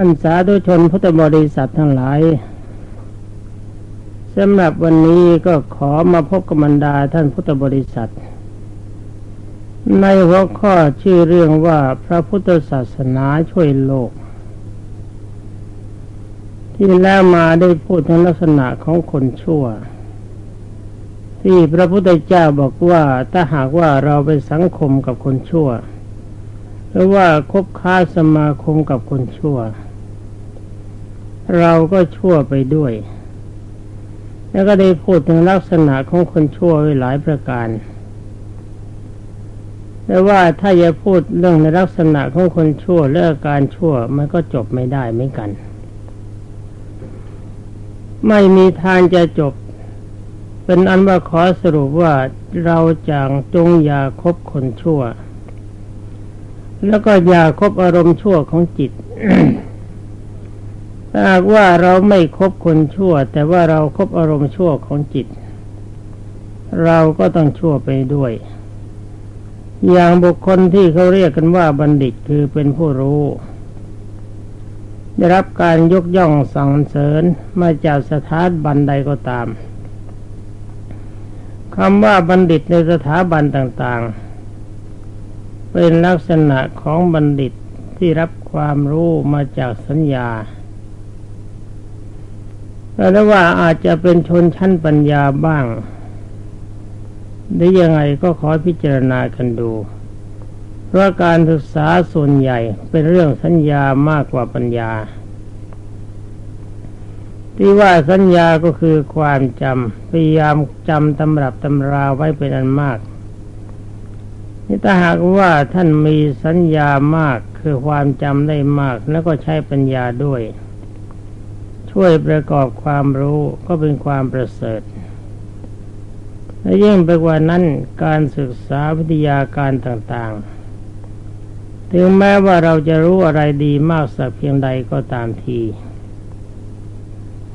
ท่านสาธุชนพุทธบริษัททั้งหลายสำหรับวันนี้ก็ขอมาพบกับบรรดาท่านพุทธบริษัท ในหัวข้อชื่อเรื่องว่าพระพุทธศาสนาช่วยโลก ที่แล้วมาได้พูดถึงลักษณะของคนชั่ว ที่พระพุทธเจ้าบอกว่าถ้าหากว่าเราไปสังคมกับคนชั่วหรือว่าคบค้าสมาคมกับคนชั่ว เราก็ชั่วไปด้วย แล้วก็ได้พูดถึงลักษณะของคนชั่วไว้หลายประการแต่ว่าถ้าจะพูดเรื่องในลักษณะของคนชั่วและอาการชั่วมันก็จบไม่ได้เหมือนกัน ไม่มีทางจะจบ เป็นอันว่าขอสรุปว่าเราจางจงอย่าคบคนชั่ว แล้วก็อย่าคบอารมณ์ชั่วของจิต ถ้าหากว่าเราไม่คบคนชั่ว แต่ว่าเราครบอารมณ์ชั่วของจิต เราก็ต้องชั่วไปด้วย อย่างบุคคลที่เขาเรียกกันว่าบัณฑิตคือเป็นผู้รู้ ได้รับการยกย่องสั่งเสริญมาจากสถานบันใดก็ตามคำว่าบัณฑิตในสถาบันต่างๆ เป็นลักษณะของบัณฑิตที่รับความรู้มาจากสัญญา แต่ว่าอาจจะเป็นชนชั้นปัญญาบ้างหรือยังไงก็ขอพิจารณากันดู เพราะการศึกษาส่วนใหญ่เป็นเรื่องสัญญามากกว่าปัญญา ที่ว่าสัญญาก็คือความจำพยายามจำตำรับตำราไว้เป็นอันมากนี่ถ้าหากว่าท่านมีสัญญามากคือความจำได้มากแล้วก็ใช้ปัญญาด้วย ช่วยประกอบความรู้ก็เป็นความประเสริฐและยิ่งไปกว่านั้นการศึกษาวิทยาการต่างๆ ถึงแม้ว่าเราจะรู้อะไรดีมากสักเพียงใดก็ตามที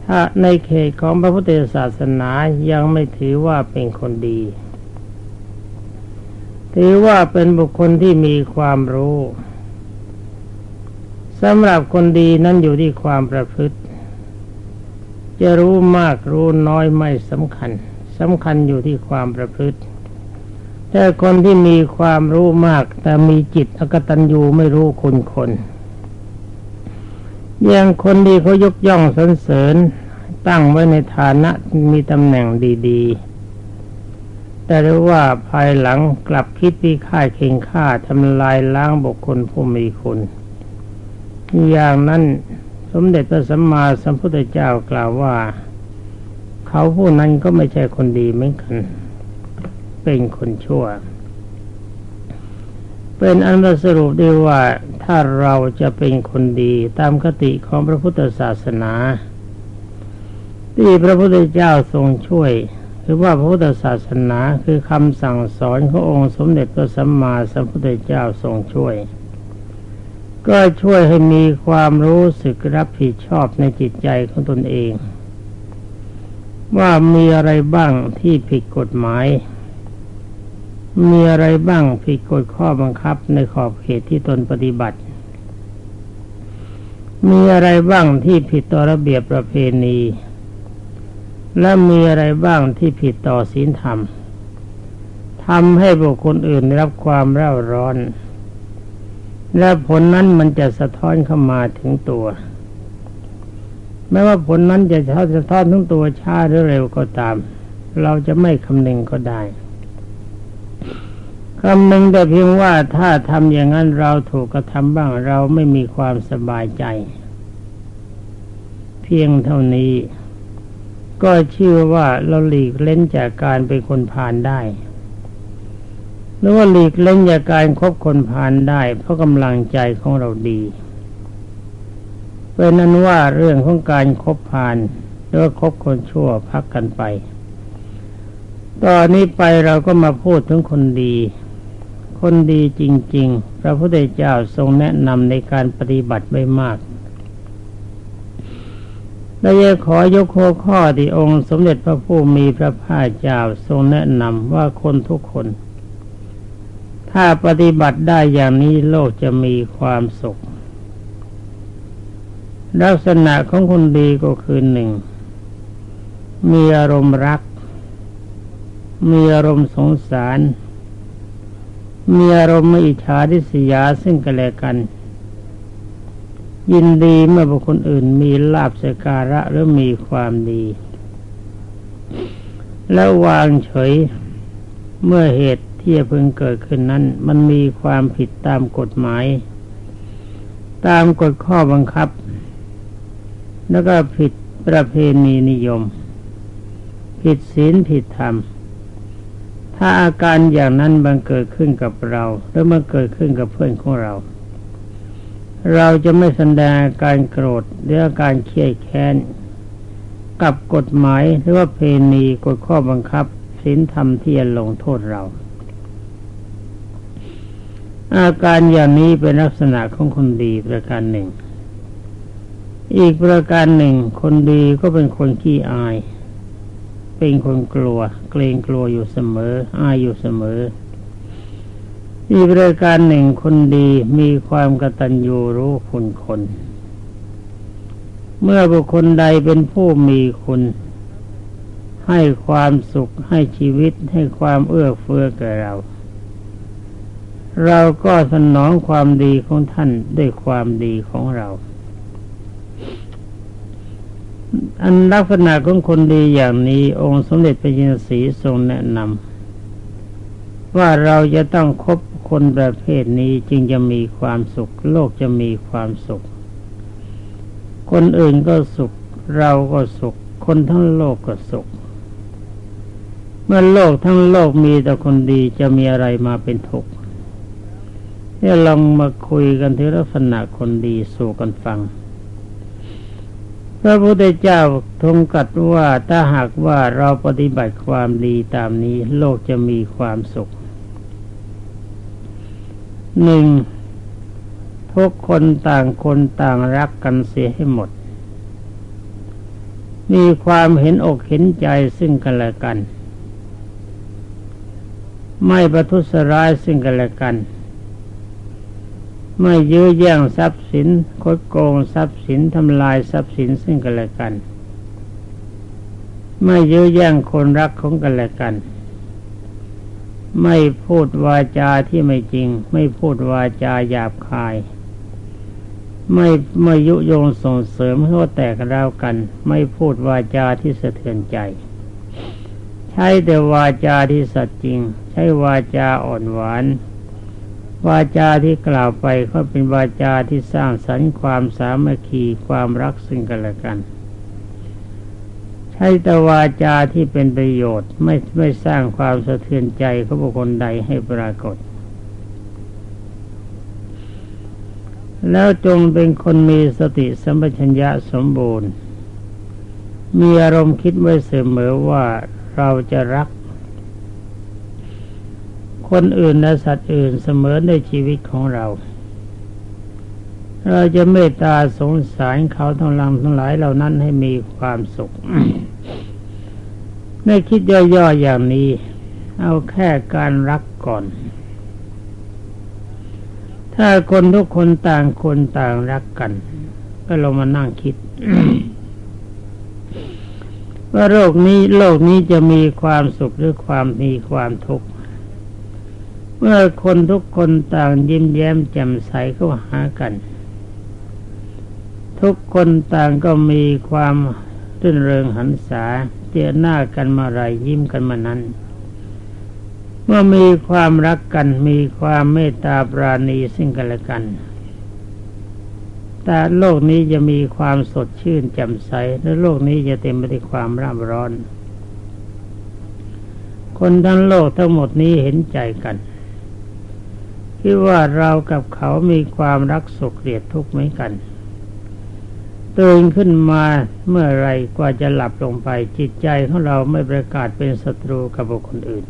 ถ้าในเขตของพระพุทธศาสนายังไม่ถือว่าเป็นคนดี ถือว่าเป็นบุคคลที่มีความรู้สำหรับคนดีนั้นอยู่ที่ความประพฤติ จะรู้มากรู้น้อยไม่สำคัญสำคัญอยู่ที่ความประพฤติแต่คนที่มีความรู้มาก แต่มีจิตอกตัญญูไม่รู้คุณคนอย่างคนดีเขายกย่องสรรเสริญตั้งไว้ในฐานะมีตำแหน่งดีๆ แต่รู้ว่าภายหลังกลับคิดพิฆาตเข่งฆ่าทำลายล้างบุคคลผู้มีคุณ อย่างนั้น สมเด็จพระสัมมาสัมพุทธเจ้ากล่าวว่า เขาผู้นั้นก็ไม่ใช่คนดีเหมือนกัน เป็นคนชั่ว เป็นอันสรุปได้ว่าถ้าเราจะเป็นคนดีตามคติของพระพุทธศาสนา ที่พระพุทธเจ้าทรงช่วยคือว่าพระพุทธศาสนาคือคำสั่งสอนขององค์สมเด็จพระสัมมาสัมพุทธเจ้าทรงช่วย ก็ช่วยให้มีความรู้สึกรับผิดชอบในจิตใจของตนเอง ว่ามีอะไรบ้างที่ผิดกฎหมาย มีอะไรบ้างผิดกฎข้อบังคับในขอบเขตที่ตนปฏิบัติ มีอะไรบ้างที่ผิดต่อระเบียบประเพณี และมีอะไรบ้างที่ผิดต่อศีลธรรมทำให้บุคคลอื่นได้รับความเร่าร้อน และผลนั้นมันจะสะท้อนเข้ามาถึงตัว แม้ว่าผลนั้นจะสะท้อนทั้งตัวช้าหรือเร็วก็ตาม เราจะไม่คำนึงก็ได้คำนึงแต่เพียงว่าถ้าทำอย่างนั้นเราถูกกระทำบ้างเราไม่มีความสบายใจ เพียงเท่านี้ ก็เชื่อว่าเราหลีกเล่นจากการเป็นคนพาลได้ หรือว่าหลีกเล่นจากการครบคนพาลได้ เพราะกำลังใจของเราดี เป็นนั้นว่าเรื่องของการครบพาลหรือว่าคบคนชั่วพักกันไป ตอนนี้ไปเราก็มาพูดถึงคนดี คนดีจริง ๆ พระพุทธเจ้าทรงแนะนำในการปฏิบัติไว้มากและจะขอยกหัวข้อที่องค์สมเด็จพระผู้มีพระภาคเจ้าทรงแนะนำว่าคนทุกคน ถ้าปฏิบัติได้อย่างนี้โลกจะมีความสุข ลักษณะของคนดีก็คือหนึ่ง มีอารมณ์รัก มีอารมณ์สงสาร มีอารมณ์ไม่อิจฉาริษยาซึ่งกันและกัน ยินดีเมื่อบุคคลอื่นมีลาบสการะหรือมีความดี แล้ววางเฉยเมื่อเหตุ ที่เพิ่งเกิดขึ้นนั้น มันมีความผิดตามกฎหมาย ตามกฎข้อบังคับ แล้วก็ผิดประเพณีนิยม ผิดศีลผิดธรรม ถ้าอาการอย่างนั้นบังเกิดขึ้นกับเราหรือมันเกิดขึ้นกับเพื่อนของเรา เราจะไม่แสดงการโกรธหรืออาการเครียดแค้นกับกฎหมายหรือว่าเพณีกฎข้อบังคับศีลธรรมที่จะลงโทษเรา อาการอย่างนี้เป็นลักษณะของคนดีประการหนึ่ง อีกประการหนึ่ง คนดีก็เป็นคนขี้อาย เป็นคนกลัว เกรงกลัวอยู่เสมอ อายอยู่เสมอ อีกประการหนึ่งคนดีมีความกตัญญูรู้คุณคน เมื่อบุคคลใดเป็นผู้มีคุณ ให้ความสุขให้ชีวิตให้ความเอื้อเฟื้อแก่เรา เราก็สนองความดีของท่านด้วยความดีของเรา อันลักษณะของคนดีอย่างนี้องค์สมเด็จพระจินสีทรงแนะนำว่าเราจะต้องคบคนประเภทนี้จึงจะมีความสุข โลกจะมีความสุข คนอื่นก็สุข เราก็สุข คนทั้งโลกก็สุข เมื่อโลกทั้งโลกมีแต่คนดีจะมีอะไรมาเป็นทุกข์ เนี่ยลองมาคุยกันถึงลักษณะคนดีสู่กันฟัง พระพุทธเจ้าทรงกัดว่าถ้าหากว่าเราปฏิบัติความดีตามนี้โลกจะมีความสุขหนึ่งทุกคนต่างคนต่างรักกันเสียให้หมด มีความเห็นอกเห็นใจซึ่งกันและกัน ไม่ประทุษร้ายซึ่งกันและกัน ไม่ยื้อแย่งทรัพย์สินคดโกงทรัพย์สินทำลายทรัพย์สินซึ่งกันและกัน ไม่ยื้อแย่งคนรักของกันและกัน ไม่พูดวาจาที่ไม่จริง ไม่พูดวาจาหยาบคาย ไม่ไม่ยุโยงส่งเสริมให้แตกร้าวกัน ไม่พูดวาจาที่สะเทือนใจ ใช้แต่วาจาที่สัตย์จริง ใช้วาจาอ่อนหวาน วาจาที่กล่าวไปก็เป็นวาจาที่สร้างสรรค์ความสามัคคีความรักซึ่งกันและกัน ใช้แต่วาจาที่เป็นประโยชน์ไม่ไม่สร้างความสะเทือนใจของบุคคลใดให้ปรากฏ แล้วจงเป็นคนมีสติสัมปชัญญะสมบูรณ์ มีอารมณ์คิดไว้เสมอว่าเราจะรัก คนอื่นและสัตว์อื่นเสมอในชีวิตของเรา เราจะเมตตาสงสารเขาทั้งหลังทั้งหลายเหล่านั้นให้มีความสุขในคิดย่อๆอย่างนี้ เอาแค่การรักก่อน ถ้าคนทุกคนต่างคนต่างรักกัน ก็ลงมานั่งคิดว่าโลกนี้โลกนี้จะมีความสุขหรือความมีความทุกข์ เมื่อคนทุกคนต่างยิ้มแย้มแจ่มใสเข้าหากัน ทุกคนต่างก็มีความรื่นเริงหันษาเจอหน้ากันมาไรยิ้มกันมานั้น เมื่อมีความรักกันมีความเมตตาปราณีซึ่งกันและกันแต่โลกนี้จะมีความสดชื่นแจ่มใสและโลกนี้จะเต็มไปด้วยความร่ำร้อน คนทั้งโลกทั้งหมดนี้เห็นใจกัน คิดว่าเรากับเขามีความรักสุขเกลียดทุกข์เหมือนกันตื่นขึ้นมาเมื่อไรกว่าจะหลับลงไป จิตใจของเราไม่ประกาศเป็นศัตรูกับบุคคลอื่น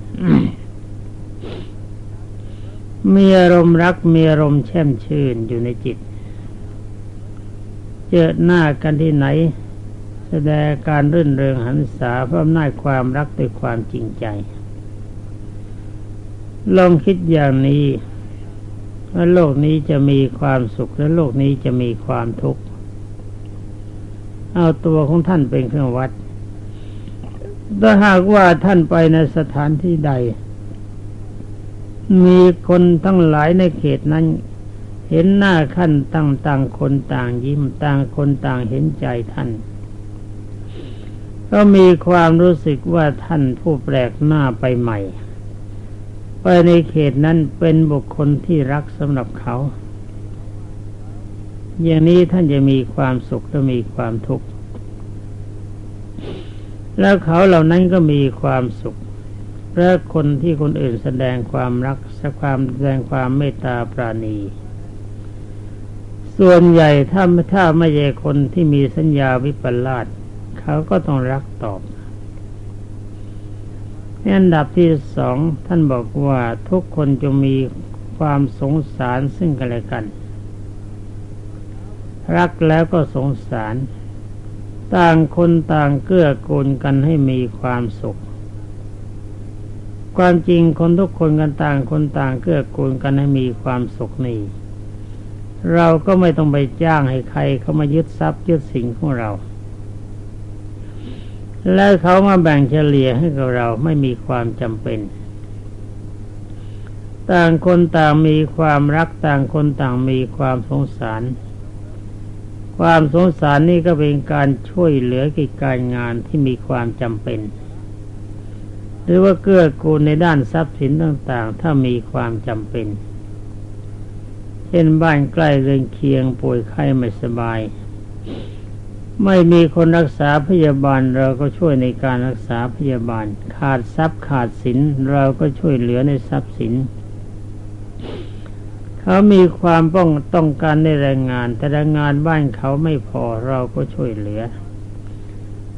มีอารมณ์รักมีอารมณ์แช่มชื่นอยู่ในจิต เจอหน้ากันที่ไหน แสดงการรื่นเริงหันษาเพราะน่าความรักด้วยความจริงใจ ลองคิดอย่างนี้ ว่าโลกนี้จะมีความสุขและโลกนี้จะมีความทุกข์ เอาตัวของท่านเป็นเครื่องวัด ถ้าหากว่าท่านไปในสถานที่ใด มีคนทั้งหลายในเขตนั้น เห็นหน้าขั้นต่างต่างคนต่างยิ้มต่างคนต่างเห็นใจท่านก็มีความรู้สึกว่าท่านผู้แปลกหน้าไปใหม่ ไปในเขตนั้นเป็นบุคคลที่รักสำหรับเขา อย่างนี้ท่านจะมีความสุขและมีความทุกข์ แล้วเขาเหล่านั้นก็มีความสุขเพระคนที่คนอื่นแสดงความรักแสดงความแสดงความเมตตาปราณี ส่วนใหญ่ถ้าถ้าไม่ใช่คนที่มีสัญญาวิปลาสเขาก็ต้องรักตอบ อันดับที่สองท่านบอกว่าทุกคนจะมีความสงสารซึ่งกันและกัน รักแล้วก็สงสาร ต่างคนต่างเกื้อกูลกันให้มีความสุข ความจริงคนทุกคนกันต่างคนต่างเกื้อกูลกันให้มีความสุขนี่เราก็ไม่ต้องไปจ้างให้ใครเขามายึดทรัพย์ยึดสิ่งของเรา แล้วเขามาแบ่งเฉลี่ยให้กับเราไม่มีความจำเป็น ต่างคนต่างมีความรักต่างคนต่างมีความสงสาร ความสงสารนี่ก็เป็นการช่วยเหลือกิจการงานที่มีความจำเป็น หรือว่าเกื้อกูลในด้านทรัพย์สินต่างๆ ถ้ามีความจำเป็น เช่นบ้านใกล้เรือนเคียงป่วยไข้ไม่สบาย ไม่มีคนรักษาพยาบาลเราก็ช่วยในการรักษาพยาบาล ขาดทรัพย์ขาดสินเราก็ช่วยเหลือในทรัพย์สิน เขามีความป้องต้องการในแรงงาน แต่แรงงานบ้านเขาไม่พอเราก็ช่วยเหลือ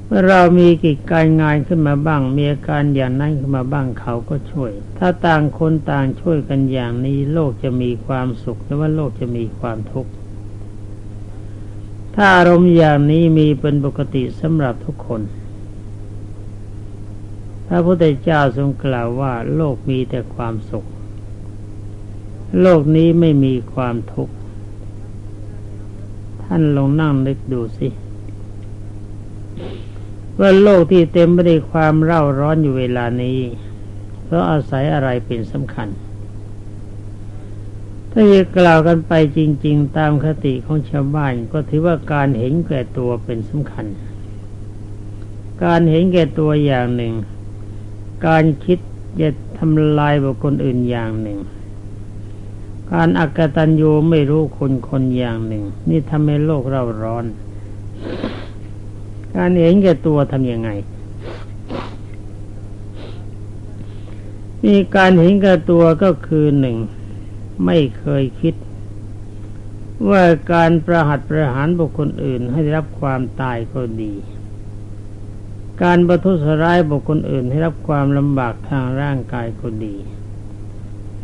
เมื่อเรามีกิจการงานขึ้นมาบ้าง มีอาการอย่างนั้นขึ้นมาบ้างเขาก็ช่วย ถ้าต่างคนต่างช่วยกันอย่างนี้ โลกจะมีความสุขหรือว่าโลกจะมีความทุกข์ ถ้าอารมณ์อย่างนี้มีเป็นปกติสำหรับทุกคน พระพุทธเจ้าทรงกล่าวว่าโลกมีแต่ความสุข โลกนี้ไม่มีความทุกข์ ท่านลองนั่งนึกดูสิว่าโลกที่เต็มไปด้วยความเร่าร้อนอยู่เวลานี้ เพราะอาศัยอะไรเป็นสำคัญ ถ้าจะกล่าวกันไปจริง ๆ ตามคติของชาวบ้านก็ถือว่าการเห็นแก่ตัวเป็นสำคัญ การเห็นแก่ตัวอย่างหนึ่ง การคิดจะทำลายบุคคลอื่นอย่างหนึ่ง การอักตันยูไม่รู้คนคนอย่างหนึ่ง นี่ทำให้โลกเราร้อน การเห็นแก่ตัวทำยังไงมีการเห็นแก่ตัวก็คือหนึ่ง ไม่เคยคิด ว่าการประหัตประหารบุคคลอื่นให้รับความตายก็ดี การประทุษร้ายบุคคลอื่นให้รับความลำบากทางร่างกายก็ดี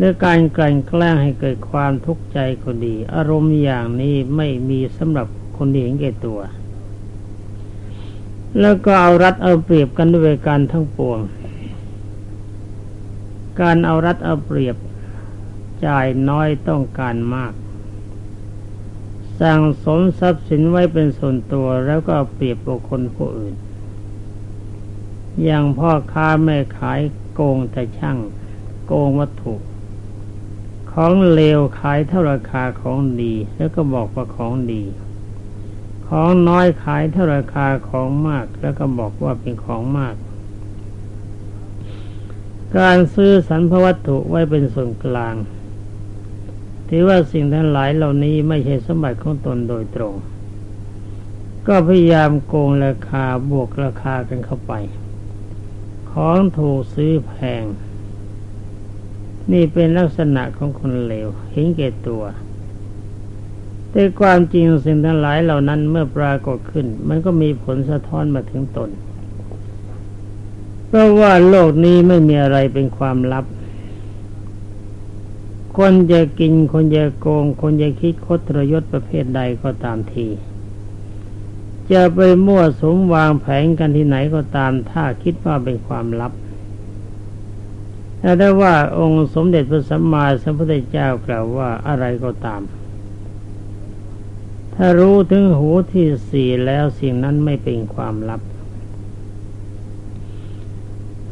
รือการกลั่นแกล้งให้เกิดความทุกข์ใจก็ดี อารมณ์อย่างนี้ไม่มีสำหรับคนที่เห็นแก่ตัว แล้วก็เอารัดเอาเปรียบกันด้วยการทั้งปวง การเอารัดเอาเปรียบ จ่ายน้อยต้องการมาก สั่งสมทรัพย์สินไว้เป็นส่วนตัวแล้วก็เปรียบบุคคลผู้อื่น อย่างพ่อค้าแม่ขายโกงแต่ช่าง โกงวัตถุ ของเลวขายเท่าราคาของดี แล้วก็บอกว่าของดี ของน้อยขายเท่าราคาของมาก แล้วก็บอกว่าเป็นของมากการซื้อสรรพวัตถุไว้เป็นส่วนกลาง ถือว่าสิ่งทั้งหลายเหล่านี้ไม่ใช่สมบัติของตนโดยตรง ก็พยายามโกงราคาบวกราคากันเข้าไป ของถูกซื้อแพง นี่เป็นลักษณะของคนเลวเห็นแก่ตัวแต่ความจริงสิ่งทั้งหลายเหล่านั้นเมื่อปรากฏขึ้น มันก็มีผลสะท้อนมาถึงตน เพราะว่าโลกนี้ไม่มีอะไรเป็นความลับ คนจะกินคนจะโกง คนจะคิดคดทรยศประเภทใดก็ตามที จะไปมั่วสมวางแผนกันที่ไหนก็ตาม ถ้าคิดว่าเป็นความลับแต่ได้ว่าองค์สมเด็จพระสัมมาสัมพุทธเจ้ากล่าวว่าอะไรก็ตาม ถ้ถ้ารู้ถึงหูที่สี่แล้วสิ่งนั้นไม่เป็นความลับ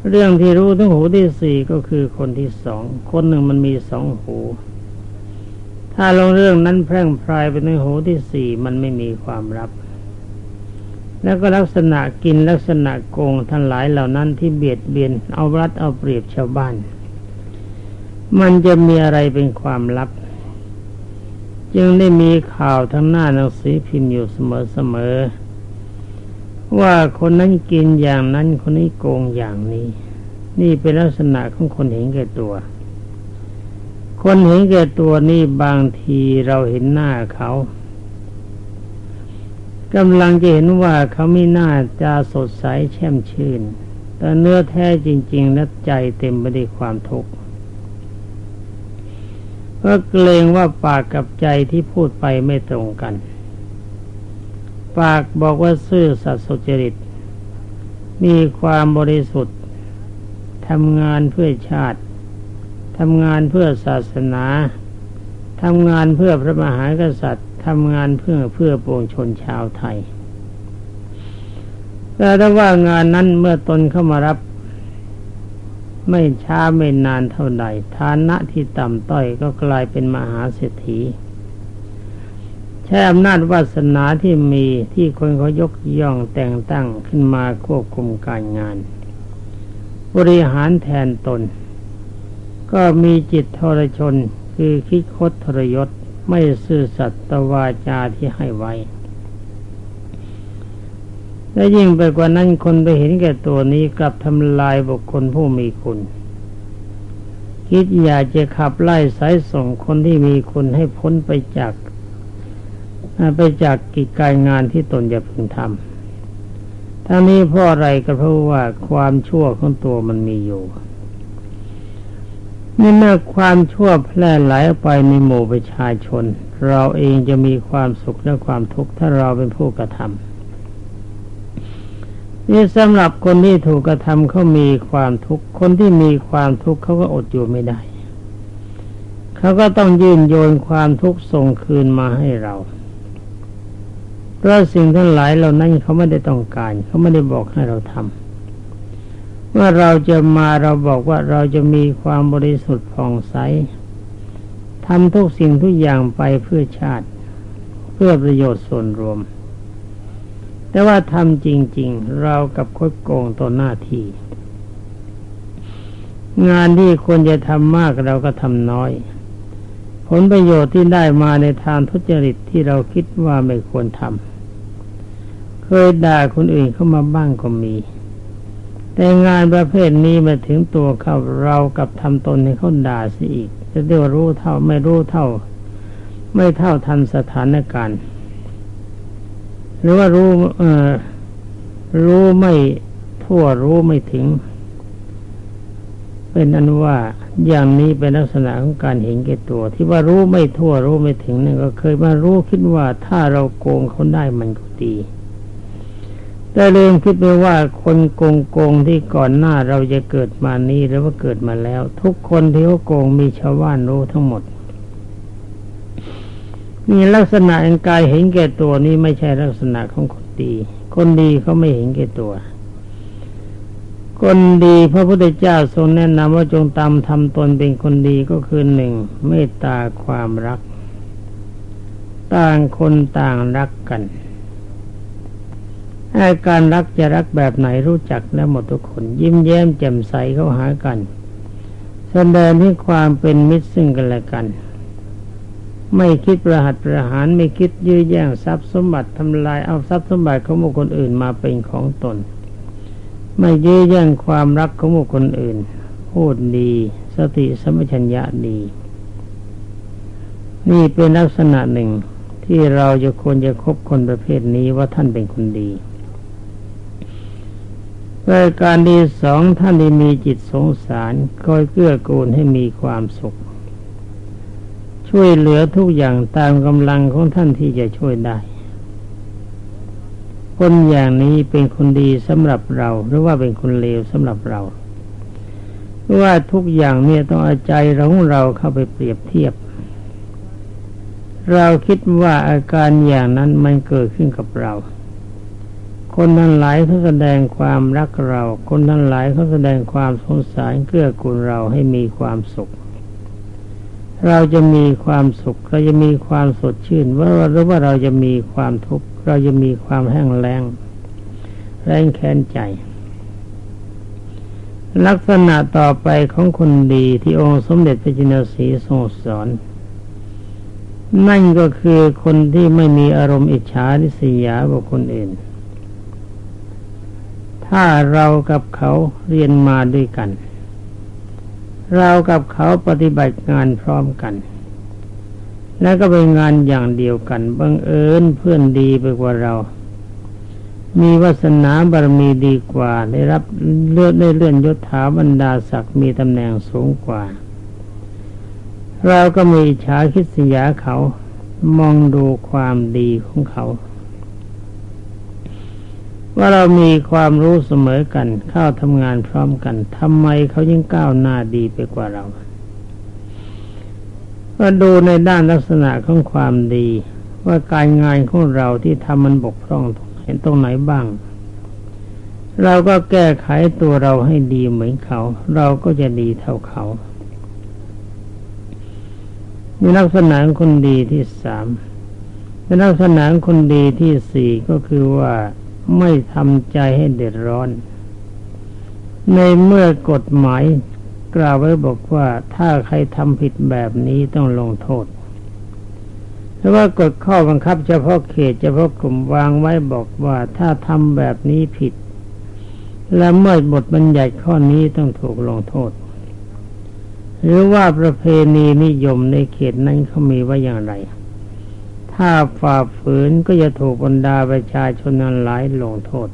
เรื่องที่รู้ถึงหูที่สี่ก็คือคนที่สอง คนหนึ่งมันมีสองหู ถ้าลงเรื่องนั้นแพร่งพรายไปในหูที่สี่มันไม่มีความลับ แล้วก็ลักษณะกินลักษณะโกงทั้งหลายเหล่านั้นที่เบียดเบียนเอารัดเอาเปรียบชาวบ้าน มันจะมีอะไรเป็นความลับ จึงได้มีข่าวทั้งหน้าหนังสือพิมพ์อยู่เสมอๆ ว่าคนนั้นกินอย่างนั้นคนนี้โกงอย่างนี้ นี่เป็นลักษณะของคนเห็นแก่ตัว คนเห็นแก่ตัวนี่บางทีเราเห็นหน้าเขากำลังจะเห็นว่าเขาไม่น่าจะสดใสแช่มชื่น แต่เนื้อแท้จริง ๆ และใจเต็มไปด้วยความทุกข์ก็เกรงว่าปากกับใจที่พูดไปไม่ตรงกัน ปากบอกว่าซื่อสัตย์สุจริต มีความบริสุทธิ์ทำงานเพื่อชาติทำงานเพื่อศาสนาทำงานเพื่อพระมหากษัตริย์ทำงานเพื่อเพื่อปวงชนชาวไทย แต่ถ้าว่างานนั้นเมื่อตนเข้ามารับ ไม่ช้าไม่นานเท่าใดฐานะที่ต่ำต้อยก็กลายเป็นมหาเศรษฐี ใช้อำนาจวาสนาที่มีที่คนเขายกย่องแต่งตั้งขึ้นมาควบคุมการงาน บริหารแทนตน ก็มีจิตทรชนคือคิดคดทรยศไม่ซื่อสัตย์ตวาจาที่ให้ไว้ และยิ่งไปกว่านั้นคนไปเห็นแก่ตัวนี้กลับทำลายบุคคลผู้มีคุณ คิดอยากจะขับไล่สายส่งคนที่มีคุณให้พ้นไปจาก ไปจากกิจการงานที่ตนจะพึงทำทั้งนี้เพราะอะไรก็เพราะว่าความชั่วของตัวมันมีอยู่นี่เมื่อความชั่วแพร่หลายไปในหมู่ประชาชน เราเองจะมีความสุขและความทุกข์ถ้าเราเป็นผู้กระทำนี่สำหรับคนที่ถูกกระทำเขามีความทุกข์คนที่มีความทุกข์เขาก็อดอยู่ไม่ได้เขาก็ต้องยื่นโยนความทุกข์ส่งคืนมาให้เรา เพราะสิ่งทั้งหลายเหล่านั้นเขาไม่ได้ต้องการ เขาไม่ได้บอกให้เราทำว่าเราจะมาเราบอกว่าเราจะมีความบริสุทธิ์ผ่องใสทำทุกสิ่งทุกอย่างไปเพื่อชาติ เพื่อประโยชน์ส่วนรวม แต่ว่าทำจริง ๆ เรากับคดโกงต่อหน้าที่ งานที่ควรจะทำมากเราก็ทำน้อย ผลประโยชน์ที่ได้มาในทางทุจริตที่เราคิดว่าไม่ควรทำ เคยด่าคนอื่นเข้ามาบ้างก็มี แต่งานประเภทนี้มาถึงตัวเขาเรากับทำตนให้เขาด่าสิอีก จะเรียกว่ารู้เท่าไม่รู้เท่า ไม่เท่าทันสถานการณ์ หรือว่ารู้เออรู้ไม่ทั่วรู้ไม่ถึง เป็นอันว่าอย่างนี้เป็นลักษณะของการเห็นแก่ตัว ที่ว่ารู้ไม่ทั่วรู้ไม่ถึงนั่นก็เคยมารู้คิดว่าถ้าเราโกงเขาได้มันก็ดี แต่เรื่องคิดไปว่าคนโกงโกงที่ก่อนหน้าเราจะเกิดมานี้หรือว่าเกิดมาแล้ว ทุกคนที่เขาโกงมีชาวบ้านรู้ทั้งหมด มีลักษณะอันกายเห็นแก่ตัวนี้ไม่ใช่ลักษณะของคนดี คนดีเขาไม่เห็นแก่ตัว คนดีพระพุทธเจ้าทรงแนะนำว่าจงตามทำตนเป็นคนดีก็คือหนึ่งเมตตาความรัก ต่างคนต่างรักกัน อาการรักจะรักแบบไหนรู้จักแล้วหมดทุกคน ยิ้มแย้มแจ่มใสเข้าหากันแสดงที่ความเป็นมิตรซึ่งกันและกัน ไม่คิดประหัตประหารไม่คิดยื้อแย่งทรัพย์สมบัติทำลายเอาทรัพย์สมบัติของบุคคลอื่นมาเป็นของตน ไม่ยื้อแย่งความรักของบุคคลอื่น พูดดี สติสมัชัญญะดี นี่เป็นลักษณะหนึ่งที่เราจะควรจะคบคนประเภทนี้ว่าท่านเป็นคนดี รายการดีสองท่านที่มีจิตสงสารคอยเกื้อกูลให้มีความสุข ช่วยเหลือทุกอย่างตามกำลังของท่านที่จะช่วยได้ คนอย่างนี้เป็นคนดีสำหรับเรา หรือว่าเป็นคนเลวสำหรับเราเพราะว่าทุกอย่างเนี่ยต้องเอาใจของเราเข้าไปเปรียบเทียบ เราคิดว่าอาการอย่างนั้นมันเกิดขึ้นกับเรา คนทั้งหลายเขาแสดงความรักเรา คนทั้งหลายเขาแสดงความสงสารเกื้อกูลเราให้มีความสุข เราจะมีความสุข เราจะมีความสดชื่นว่าหรือว่าเราจะมีความทุกข์เราจะมีความแห้งแล้งแรงแค้นใจ ลักษณะต่อไปของคนดีที่องค์สมเด็จพระจินสีทรงสอนนั่นก็คือคนที่ไม่มีอารมณ์อิจฉาริษยาบุคคลอื่น ถ้าเรากับเขาเรียนมาด้วยกัน เรากับเขาปฏิบัติงานพร้อมกัน และก็เป็นงานอย่างเดียวกันบังเอิญเพื่อนดีไปกว่าเรา มีวาสนาบารมีดีกว่า ได้รับเลือดได้เลื่อนยศถาบรรดาศักดิ์มีตำแหน่งสูงกว่า เราก็มีฉาคิดสยาเขามองดูความดีของเขา ว่าเรามีความรู้เสมอกัน เข้าทำงานพร้อมกันทำไมเขายิ่งก้าวหน้าดีไปกว่าเรา ก็ดูในด้านลักษณะของความดี ว่าการงานของเราที่ทำมันบกพร่องห็นตรงไหนบ้าง เราก็แก้ไขตัวเราให้ดีเหมือนเขา เราก็จะดีเท่าเขามีลักษณะคนดีที่สามเป็นลักษณะคนดีที่สี่ก็คือว่า ไม่ทำใจให้เดือดร้อน ในเมื่อกฎหมายกล่าวไว้บอกว่าถ้าใครทำผิดแบบนี้ต้องลงโทษหรือว่ากฎข้อบังคับเฉพาะเขตเฉพาะกลุ่มวางไว้บอกว่าถ้าทำแบบนี้ผิด และเมื่อบทบัญญัติข้อนี้ต้องถูกลงโทษ หรือว่าประเพณีนิยมในเขตนั้นเขามีไว่าอย่างไร ถ้าฝ่าฝืนก็จะถูกบรรดาประชาชนนั้นหลายลงโทษ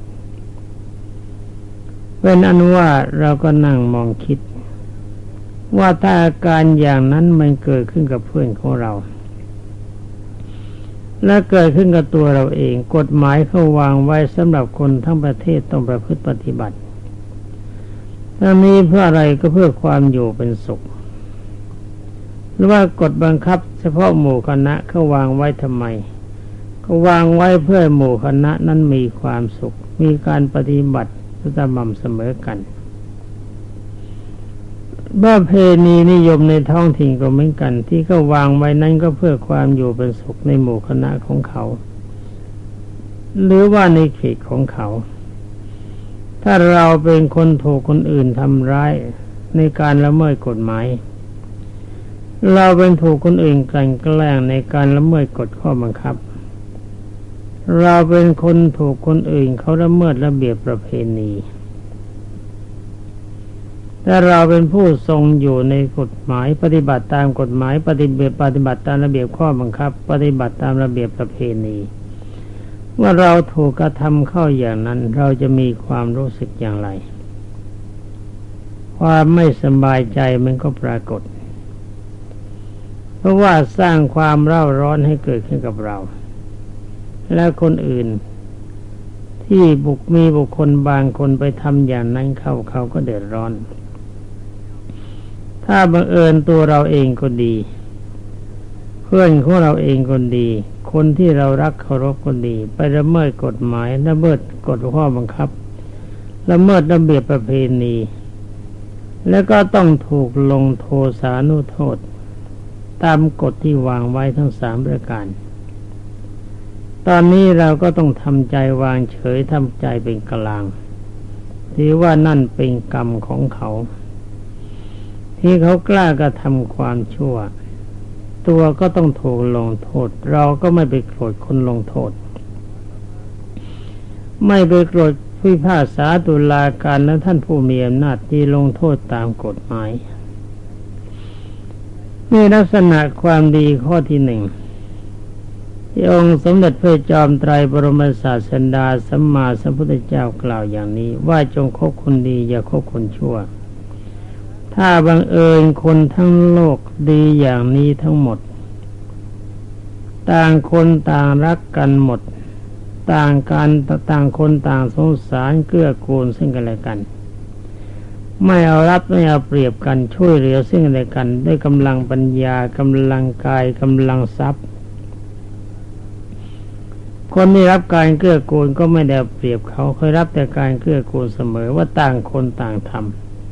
เป็นอนุว่าเราก็นั่งมองคิด ว่าถ้าอาการอย่างนั้นมันเกิดขึ้นกับเพื่อนของเรา และเกิดขึ้นกับตัวเราเอง กฎหมายเขาวางไว้สำหรับคนทั้งประเทศต้องประพฤติปฏิบัติทั้งนี้เพื่ออะไรก็เพื่อความอยู่เป็นสุข หรือว่ากฎบังคับ เฉพาะหมู่คณะเขาวางไว้ทำไม ก็วางไว้เพื่อหมู่คณะนั้นมีความสุข มีการปฏิบัติสม่ำเสมอกันว่าเพณีนิยมในท้องถิ่นก็เหมือนกัน ที่เขาวางไว้นั้นก็เพื่อความอยู่เป็นสุขในหมู่คณะของเขา หรือว่าในเขตของเขา ถ้าเราเป็นคนถูกคนอื่นทำร้ายในการละเมิดกฎหมาย เราเป็นถูกคนอื่นกลั่นแกล้งในการละเมิดกฎข้อบังคับ เราเป็นคนถูกคนอื่นเขาละเมิดระเบียบประเพณีและเราเป็นผู้ทรงอยู่ในกฎหมายปฏิบัติตามกฎหมายปฏิบัติปฏิบัติตามระเบียบข้อบังคับ ปฏิบัติตามระเบียบประเพณีเมื่อเราถูกกระทำเข้าอย่างนั้น เราจะมีความรู้สึกอย่างไร ความไม่สบายใจมันก็ปรากฏ ราะว่าสร้างความเร่าร้อนให้เกิดขึ้นกับเรา และคนอื่น ที่บุกมีบุคคลบางคนไปทำอย่างนั้นเข้าเขาก็เดือดร้อน ถ้าบังเอิญตัวเราเองก็ดี เพื่อนของเราเองก็ดี คนที่เรารักเคารพก็ดี ไปละเมิดกฎหมายละเมิดกฎข้อบังคับละเมิดระเบียบประเพณี แล้วก็ต้องถูกลงโทสานุโทษ ตามกฎที่วางไว้ทั้งสามประการ ตอนนี้เราก็ต้องทำใจวางเฉยทำใจเป็นกลาง ถือว่านั่นเป็นกรรมของเขา ที่เขากล้ากระทำความชั่ว ตัวก็ต้องถูกลงโทษ เราก็ไม่ไปโกรธคนลงโทษ ไม่ไปโกรธพิพากษาตุลาการและท่านผู้มีอำนาจที่ลงโทษตามกฎหมาย นี่ลักษณะความดีข้อที่หนึ่งที่องค์สมเด็จพระจอมไตรบรมศาสดาสัมมาสัมพุทธเจ้ากล่าวอย่างนี้ ว่าจงคบคนดีอย่าคบคนชั่ว ถ้าบังเอิญคนทั้งโลกดีอย่างนี้ทั้งหมด ต่างคนต่างรักกันหมด ต่างกันต่างคนต่างสงสารเกื้อกูลซึ่งกันและกัน ไม่เอารับไม่เอาเปรียบกันช่วยเหลือซึ่งกันและกัน ด้วยกำลังปัญญากำลังกายกำลังทรัพย์ คนที่รับการเกื้อกูลก็ไม่ได้เปรียบเขาเคยรับแต่การเกื้อกูลเสมอว่าต่างคนต่างท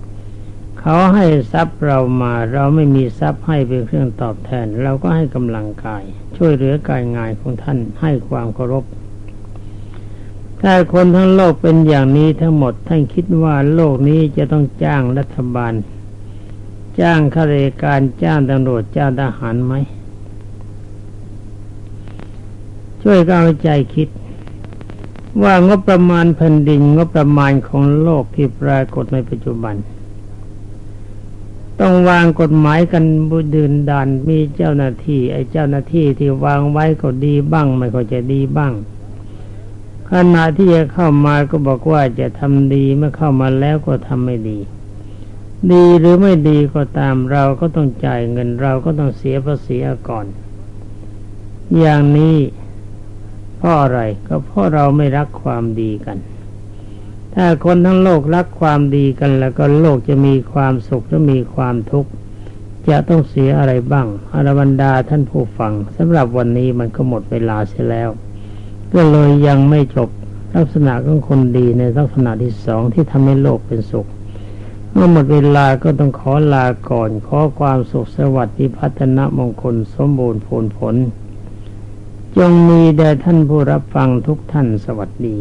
ำเขาให้ทรัพย์เรามาเราไม่มีทรัพย์ให้เป็นเครื่องตอบแทน เราก็ให้กำลังกาย ช่วยเหลือกายงานของท่านให้ความเคารพ ถ้าคนทั้งโลกเป็นอย่างนี้ทั้งหมดท่านคิดว่าโลกนี้จะต้องจ้างรัฐบาล จ้างข้าราชการจ้างตำรวจจ้างทหารไหมช่วยก้าวใจคิด ว่างบประมาณแผ่นดินงบประมาณของโลกที่ปรากฏในปัจจุบัน ต้องวางกฎหมายกันบุดืนดันมีเจ้าหน้าที่ ไอ้เจ้าหน้าที่ที่วางไว้ก็ดีบ้าง ไม่ก็จะดีบ้าง ขณะที่จะเข้ามาก็บอกว่าจะทำดีเมื่อเข้ามาแล้วก็ทำไม่ดี ดีหรือไม่ดีก็ตามเราก็ต้องจ่ายเงินเราก็ต้องเสียภาษีก่อน อย่างนี้เพราะอะไรก็เพราะเราไม่รักความดีกัน ถ้าคนทั้งโลกรักความดีกัน แล้วก็โลกจะมีความสุขและมีความทุกข์จะต้องเสียอะไรบ้างอรบรรดาท่านผู้ฟังสำหรับวันนี้มันก็หมดเวลาเสียแล้ว ก็เลยยังไม่จบลักษณะของคนดีในลักษณะที่สองที่ทำให้โลกเป็นสุข เมื่อหมดเวลาก็ต้องขอลาก่อน ขอความสุขสวัสดิ์พัฒนมงคลสมบูรณ์ผลผล จงมีแด่ท่านผู้รับฟังทุกท่านสวัสดี